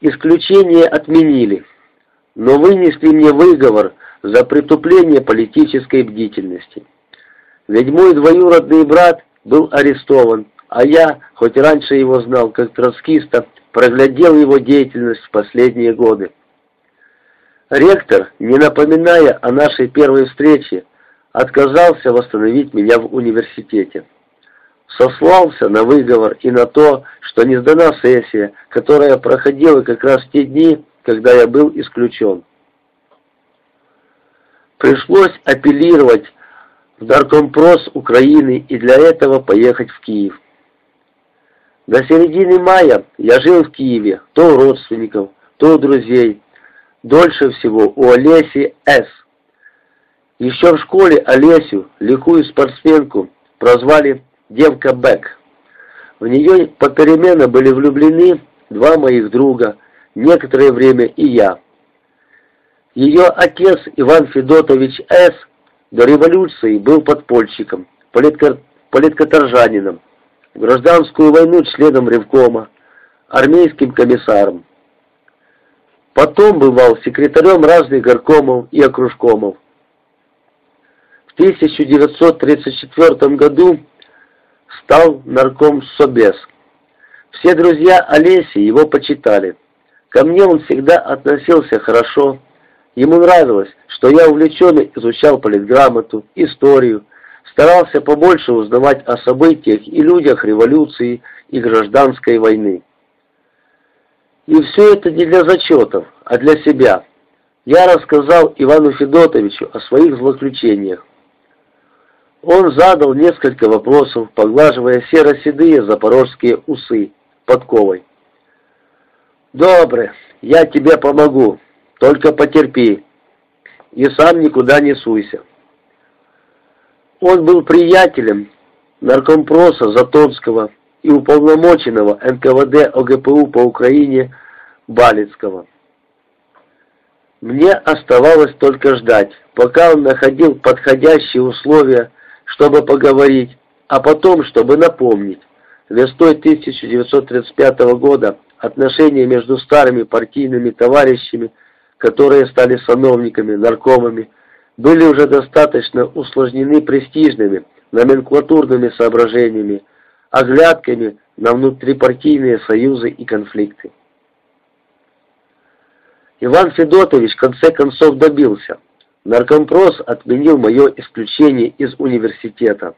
Исключение отменили, но вынесли мне выговор за притупление политической бдительности. Ведь мой двоюродный брат был арестован, а я, хоть раньше его знал как троцкиста, проглядел его деятельность в последние годы. Ректор, не напоминая о нашей первой встрече, отказался восстановить меня в университете. Сослался на выговор и на то, что не сдана сессия, которая проходила как раз в те дни, когда я был исключен. Пришлось апеллировать в Даркомпрос Украины и для этого поехать в Киев. До середины мая я жил в Киеве, то у родственников, то у друзей. Дольше всего у Олеси С. Еще в школе Олесю, лихую спортсменку, прозвали «девка Бэк». В нее попеременно были влюблены два моих друга, некоторое время и я. Ее отец Иван Федотович С. до революции был подпольщиком, политкоторжанином в гражданскую войну членом Ревкома, армейским комиссаром. Потом бывал секретарем разных горкомов и окружкомов. В 1934 году стал нарком СОБЕС. Все друзья Олеси его почитали. Ко мне он всегда относился хорошо. Ему нравилось, что я увлеченно изучал политграмоту, историю, старался побольше узнавать о событиях и людях революции и гражданской войны. И все это не для зачетов, а для себя. Я рассказал Ивану Федотовичу о своих злоключениях. Он задал несколько вопросов, поглаживая серо-седые запорожские усы подковой. «Добре, я тебе помогу, только потерпи, и сам никуда не суйся». Он был приятелем наркомпроса Затонского и уполномоченного НКВД ОГПУ по Украине Балицкого. Мне оставалось только ждать, пока он находил подходящие условия, чтобы поговорить, а потом, чтобы напомнить. Весной 1935 года отношения между старыми партийными товарищами, которые стали сановниками, наркомами, были уже достаточно усложнены престижными, номенклатурными соображениями, оглядками на внутрипартийные союзы и конфликты. Иван Федотович в конце концов добился. Наркомпрос отменил мое исключение из университета.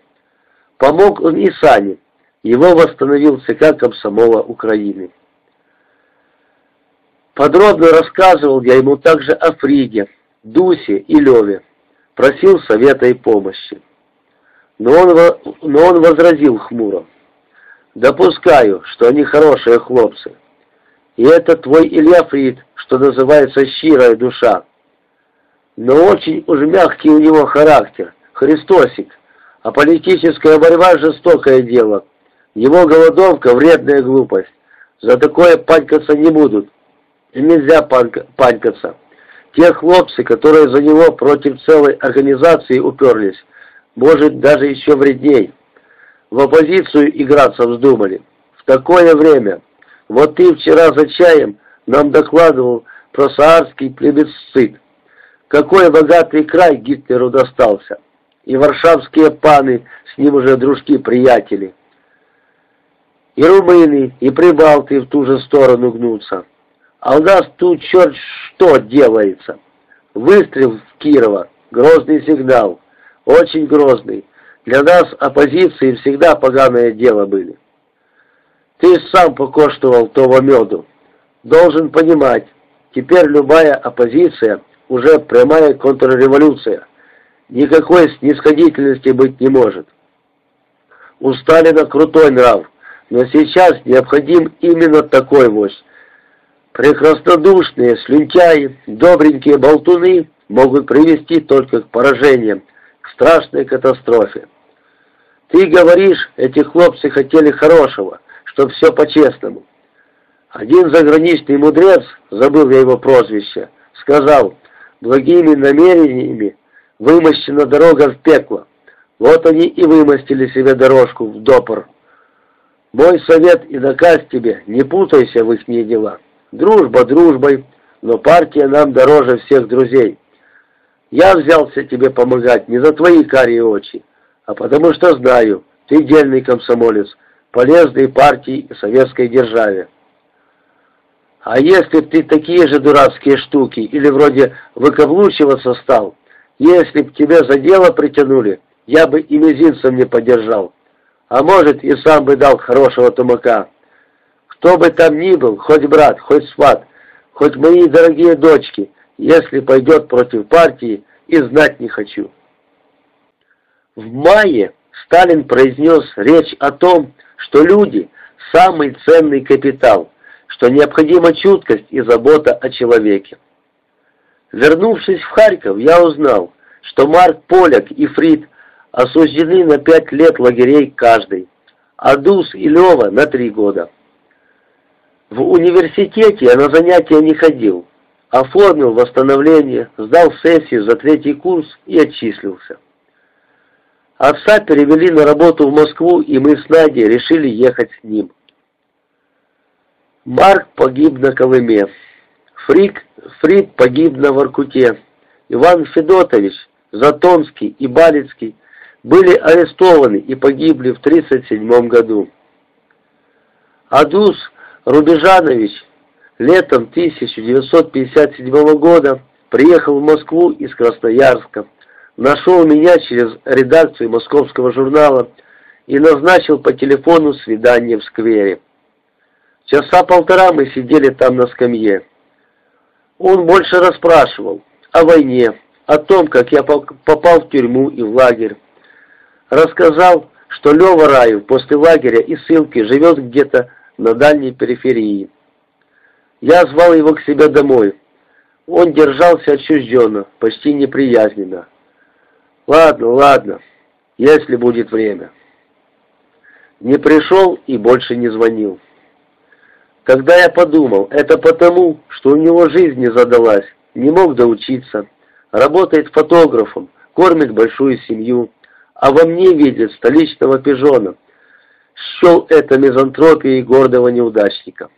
Помог он и Сане. Его восстановил ЦК Комсомола Украины. Подробно рассказывал я ему также о Фриге, Дусе и Леве просил совета и помощи. Но он, но он возразил хмуро. «Допускаю, что они хорошие хлопцы. И это твой Илья Фрид, что называется щирая душа. Но очень уж мягкий у него характер, Христосик, а политическая борьба – жестокое дело. Его голодовка – вредная глупость. За такое панькаться не будут. И нельзя панькаться. Те хлопцы, которые за него против целой организации уперлись, может, даже еще вредней. В оппозицию играться вздумали. В такое время. Вот ты вчера за чаем нам докладывал про саарский плебисцит. Какой богатый край Гитлеру достался. И варшавские паны, с ним уже дружки-приятели. И румыны, и прибалты в ту же сторону гнутся. А у нас тут черт что делается. Выстрел в Кирова, грозный сигнал, очень грозный. Для нас оппозиции всегда поганое дело были. Ты сам покоштовал того меду. Должен понимать, теперь любая оппозиция уже прямая контрреволюция. Никакой снисходительности быть не может. У Сталина крутой нрав, но сейчас необходим именно такой вождь, Прекраснодушные слюнтяи, добренькие болтуны могут привести только к поражениям, к страшной катастрофе. Ты говоришь, эти хлопцы хотели хорошего, чтоб все по-честному. Один заграничный мудрец, забыл я его прозвище, сказал, благими намерениями вымощена дорога в пекло. Вот они и вымостили себе дорожку в допор. Мой совет и наказ тебе, не путайся в их дела. Дружба дружбой, но партия нам дороже всех друзей. Я взялся тебе помогать не за твои карие очи, а потому что знаю, ты дельный комсомолец, полезный партии и советской державе. А если б ты такие же дурацкие штуки или вроде выкаблучиваться стал, если б тебя за дело притянули, я бы и мизинцем не поддержал. А может, и сам бы дал хорошего тумака. Кто бы там ни был, хоть брат, хоть сват, хоть мои дорогие дочки, если пойдет против партии, и знать не хочу. В мае Сталин произнес речь о том, что люди – самый ценный капитал, что необходима чуткость и забота о человеке. Вернувшись в Харьков, я узнал, что Марк Поляк и Фрид осуждены на пять лет лагерей каждый, а Дус и Лева на три года. В университете я на занятия не ходил, оформил восстановление, сдал сессию за третий курс и отчислился. Отца перевели на работу в Москву, и мы с Надей решили ехать с ним. Марк погиб на Колыме. Фрик, Фрид погиб на Воркуте. Иван Федотович, Затонский и Балицкий были арестованы и погибли в 1937 году. Адус Рубежанович летом 1957 года приехал в Москву из Красноярска, нашел меня через редакцию московского журнала и назначил по телефону свидание в сквере. Часа полтора мы сидели там на скамье. Он больше расспрашивал о войне, о том, как я попал в тюрьму и в лагерь. Рассказал, что Лева Раев после лагеря и ссылки живет где-то на дальней периферии. Я звал его к себе домой. Он держался отчужденно, почти неприязненно. Ладно, ладно, если будет время. Не пришел и больше не звонил. Когда я подумал, это потому, что у него жизнь не задалась, не мог доучиться, работает фотографом, кормит большую семью, а во мне видит столичного пижона. Счел это мизантропией гордого неудачника.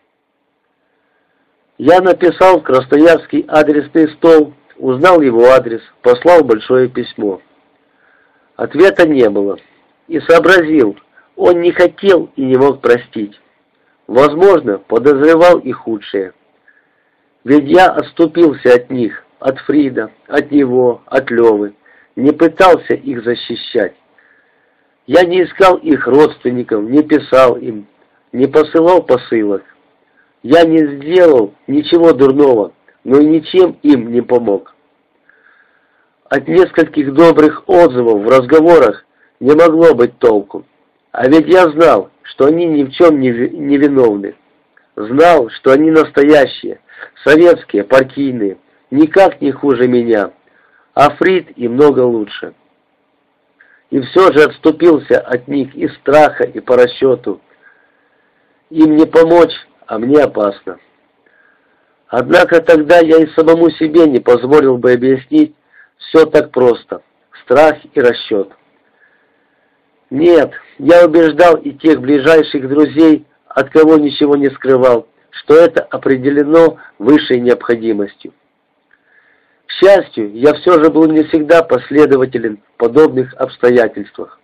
Я написал в Красноярский адресный стол, узнал его адрес, послал большое письмо. Ответа не было. И сообразил, он не хотел и не мог простить. Возможно, подозревал и худшее. Ведь я отступился от них, от Фрида, от него, от Левы, не пытался их защищать. Я не искал их родственников, не писал им, не посылал посылок. Я не сделал ничего дурного, но и ничем им не помог. От нескольких добрых отзывов в разговорах не могло быть толку. А ведь я знал, что они ни в чем не, виновны. Знал, что они настоящие, советские, партийные, никак не хуже меня, а Фрид и много лучше. И все же отступился от них из страха и по расчету. Им не помочь, а мне опасно. Однако тогда я и самому себе не позволил бы объяснить все так просто. Страх и расчет. Нет, я убеждал и тех ближайших друзей, от кого ничего не скрывал, что это определено высшей необходимостью. К счастью, я все же был не всегда последователен в подобных обстоятельствах.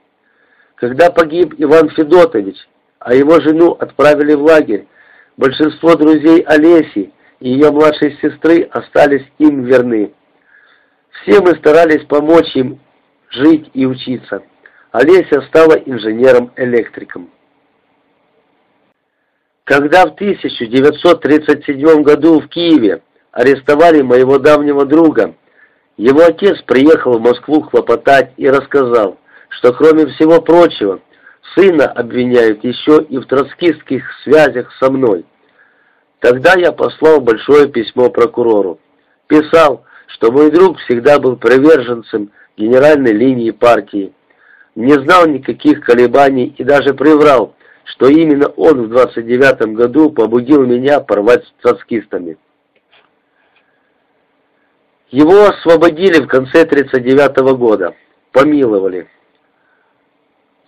Когда погиб Иван Федотович, а его жену отправили в лагерь, большинство друзей Олеси и ее младшей сестры остались им верны. Все мы старались помочь им жить и учиться. Олеся стала инженером-электриком. Когда в 1937 году в Киеве арестовали моего давнего друга, его отец приехал в Москву хлопотать и рассказал, что кроме всего прочего, сына обвиняют еще и в троцкистских связях со мной. Тогда я послал большое письмо прокурору. Писал, что мой друг всегда был приверженцем генеральной линии партии, не знал никаких колебаний и даже приврал, что именно он в 29 году побудил меня порвать с троцкистами. Его освободили в конце 39 -го года, помиловали.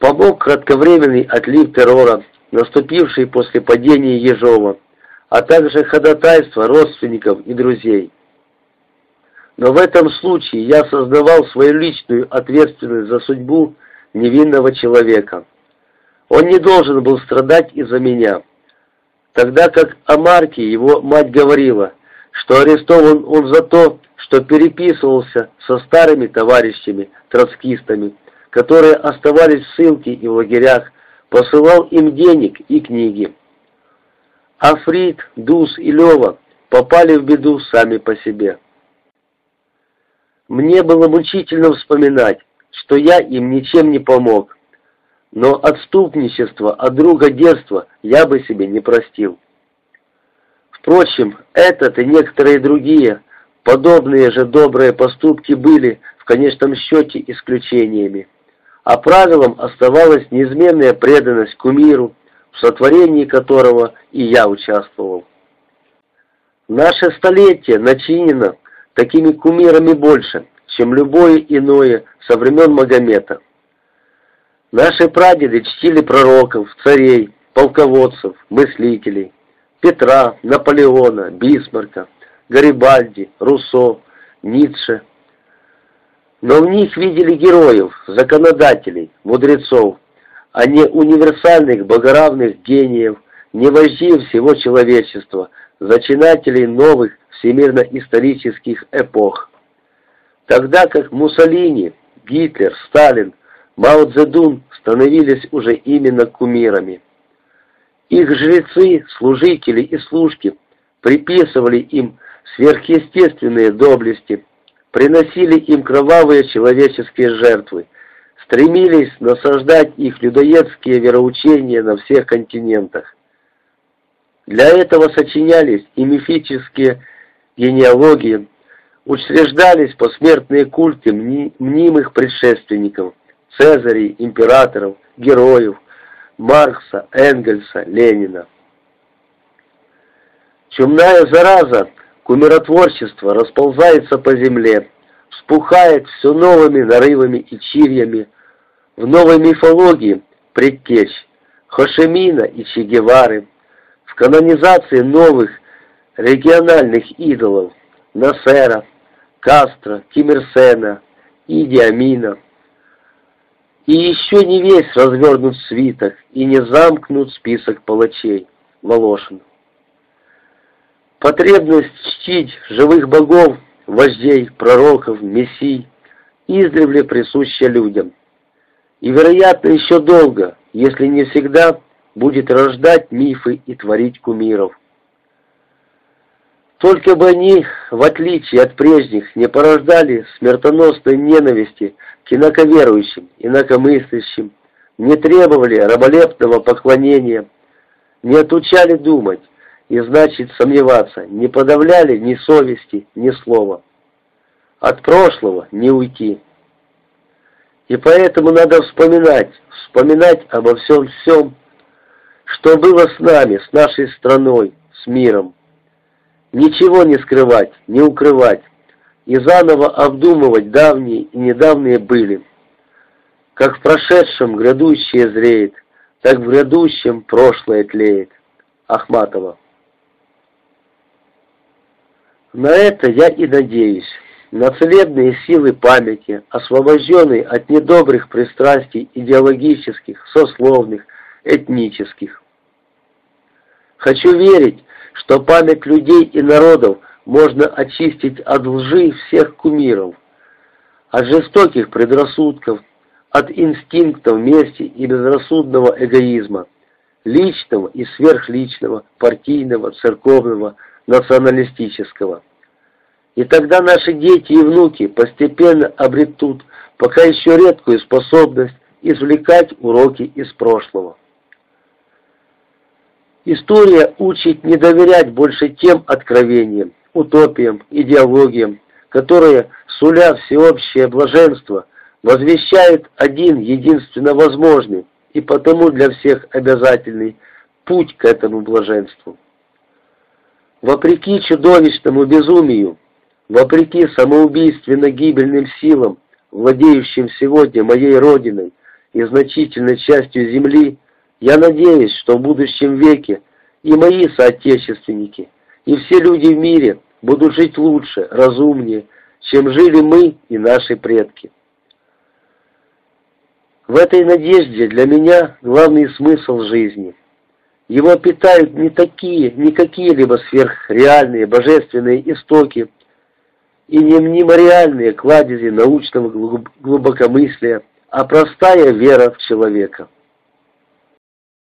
Помог кратковременный отлив террора, наступивший после падения Ежова, а также ходатайство родственников и друзей. Но в этом случае я сознавал свою личную ответственность за судьбу невинного человека. Он не должен был страдать из-за меня. Тогда как о Марке его мать говорила, что арестован он за то, что переписывался со старыми товарищами, троцкистами, которые оставались в ссылке и в лагерях, посылал им денег и книги. Африт, Дус и Лева попали в беду сами по себе. Мне было мучительно вспоминать, что я им ничем не помог, но отступничество от друга детства я бы себе не простил. Впрочем, этот и некоторые другие, подобные же добрые поступки были в конечном счете исключениями, а правилом оставалась неизменная преданность кумиру, в сотворении которого и я участвовал. Наше столетие начинено такими кумирами больше, чем любое иное со времен Магомета. Наши прадеды чтили пророков, царей, полководцев, мыслителей, Петра, Наполеона, Бисмарка, Гарибальди, Руссо, Ницше. Но в них видели героев, законодателей, мудрецов, а не универсальных богоравных гениев, не вождей всего человечества, зачинателей новых всемирно-исторических эпох. Тогда как Муссолини, Гитлер, Сталин Мао Цзэдун становились уже именно кумирами. Их жрецы, служители и служки приписывали им сверхъестественные доблести, приносили им кровавые человеческие жертвы, стремились насаждать их людоедские вероучения на всех континентах. Для этого сочинялись и мифические генеалогии, учреждались посмертные культы мнимых предшественников, Цезарей, императоров, героев, Маркса, Энгельса, Ленина. Чумная зараза, кумиротворчество расползается по земле, вспухает все новыми нарывами и чирьями, в новой мифологии предтечь Хошемина и Че Гевары, в канонизации новых региональных идолов Насера, Кастро, Кимирсена, Иди Амина – и еще не весь развернут свиток, и не замкнут список палачей. Волошин. Потребность чтить живых богов, вождей, пророков, мессий издревле присуща людям. И, вероятно, еще долго, если не всегда, будет рождать мифы и творить кумиров. Только бы они, в отличие от прежних, не порождали смертоносной ненависти к инаковерующим, инакомыслящим, не требовали раболепного поклонения, не отучали думать и, значит, сомневаться, не подавляли ни совести, ни слова. От прошлого не уйти. И поэтому надо вспоминать, вспоминать обо всем-всем, что было с нами, с нашей страной, с миром. Ничего не скрывать, не укрывать, и заново обдумывать давние и недавние были. Как в прошедшем грядущее зреет, так в грядущем прошлое тлеет. Ахматова. На это я и надеюсь, на целебные силы памяти, освобожденные от недобрых пристрастий идеологических, сословных, этнических. Хочу верить, что память людей и народов можно очистить от лжи всех кумиров, от жестоких предрассудков, от инстинктов мести и безрассудного эгоизма, личного и сверхличного, партийного, церковного, националистического. И тогда наши дети и внуки постепенно обретут пока еще редкую способность извлекать уроки из прошлого. История учит не доверять больше тем откровениям, утопиям, идеологиям, которые, суля всеобщее блаженство, возвещают один единственно возможный и потому для всех обязательный путь к этому блаженству. Вопреки чудовищному безумию, вопреки самоубийственно-гибельным силам, владеющим сегодня моей Родиной и значительной частью Земли, я надеюсь, что в будущем веке и мои соотечественники, и все люди в мире будут жить лучше, разумнее, чем жили мы и наши предки. В этой надежде для меня главный смысл жизни. Его питают не такие, не какие-либо сверхреальные божественные истоки и не мемориальные кладези научного глубокомыслия, а простая вера в человека –